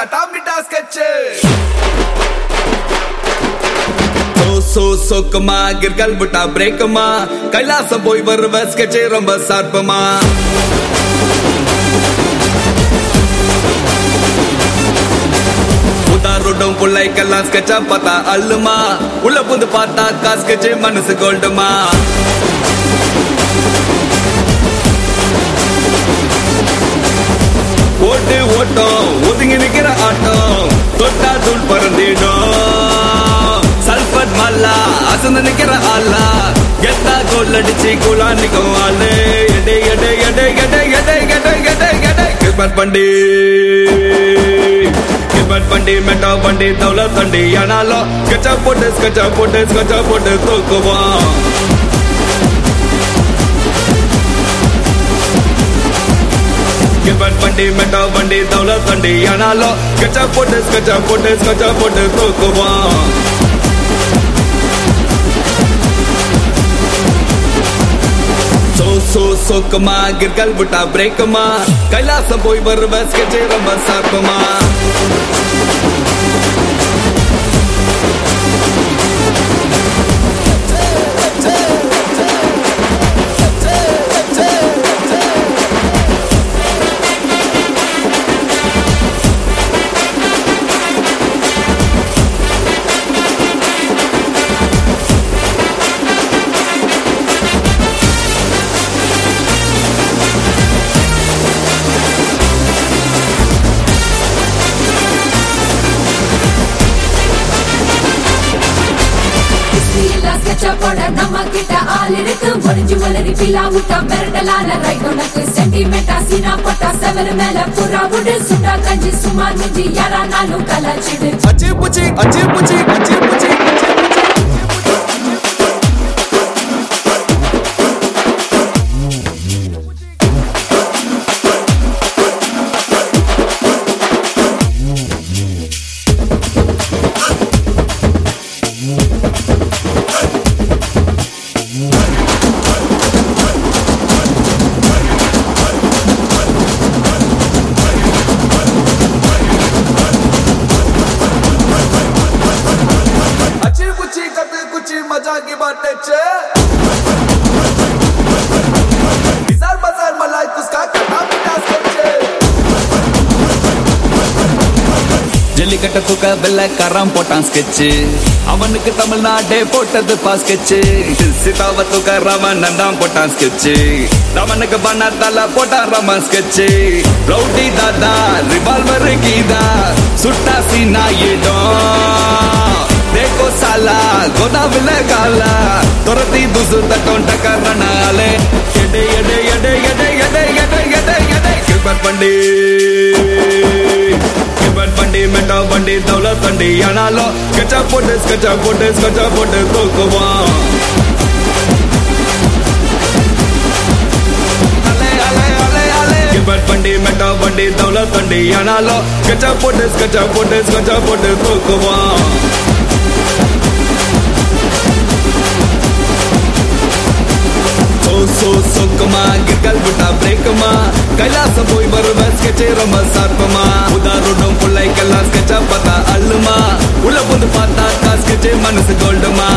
கட்டாமிட்டா sketch சோ சொக்குமா கிற்கல் பிரேக்குமா. கைலாசம் போய் வருவ ஸ்கெட்சே ரொம்ப சார்பமா உதாரோடும் பிள்ளைக்கெல்லாம் ஸ்கெட்சா பார்த்தா அல்லுமா உள்ள புந்து பார்த்தா காஸ்கெட்சே மனசு கோல்டுமா ஓட்டு ஓட்டம் மாட்டோம் தொட்டா தூள் பறந்திடும். சல்பட் மல்லா அசந்து நிக்கிற ஆளா கெத்தா கோல் அடிச்சு குலா நிக்கும் ஆளு. எடை எடை எடை எடை எடை எடை எடை எடை. கிருபர் பண்டி. கிருபர் பண்டி மெட்டா பண்டி தௌல தண்டி ஆனாலும் கச்சா போட்டு ஸ்கெட்சா போட்டு ஸ்கெட்சா போட்டு Given fundy, metal fundy, dollar fundy, and I love. Catch up for this, catch up for this, catch up for this, look around. सो सोक मा गिरगल बुटा ब्रेक मा कैलास बोई बर बस के जेरम बसाप मा போட நம்ம கிட்ட ஆள் இருக்கு. ஒளிஞ்சு வளரி பிலா விட்டா மிரட்டலான ரைட் உனக்கு. சென்டிமெண்டா சீனா போட்டா செவரு மேல புறா விடு. சுண்டா கஞ்சி சுமார் மிஞ்சி யாரானாலும் கலாச்சிடு. அச்சே புச்சி அச்சே புச்சி அச்சே புச்சி. मजा की बातें छे बिजार बाजार मलाई कुसका कथा पिटा स्केचे ஜல்லிக்கட்ட தூக்க வெள்ளக்காரன் போட்டான் ஸ்கெட்சு அவனுக்கு தமிழ்நாடே போட்டது பா ஸ்கெட்சு சீதாவ தூக்க ராமன் நந்தான் போட்டான் ஸ்கெட்சு ராமனுக்கு பண்ணாத்தால போட்டான் ராமன் ஸ்கெட்சு ரவுடி தாதா ரிவால்வர் கீதா சுட்டா சீனா இடம் கோசாலா கோதாவில காலா துரத்தி துசுத்த கொண்ட கரணாலே எடை எடை எடை எடை எடை எடை எடை எடை கிபர் பண்டி கிபர் பண்டி மெட்டா பண்டி தௌல தண்டி ஆனாலும் கச்சா போட்டு ஸ்கச்சா போட்டு ஸ்கச்சா போட்டு தூக்குவான் கிபர் பண்டி மெட்டா பண்டி தௌல தண்டி ஆனாலும் கச்சா போட்டு ஸ்கச்சா போட்டு ஸ்கச்சா போட்டு தூக்குவான் சோ சோ சொக்குமா கிற்கல் விட்டா பிரேக்குமா? கைலாசம் போய் வருவ ஸ்கெட்சே ரொம்ப சார்பமா உதாரணம் பிள்ளைக்கெல்லாம் ஸ்கெட்சா பார்த்தா அல்லுமா உள்ள புந்து பார்த்தா ஸ்கெட்சே மனசு கோல்டுமா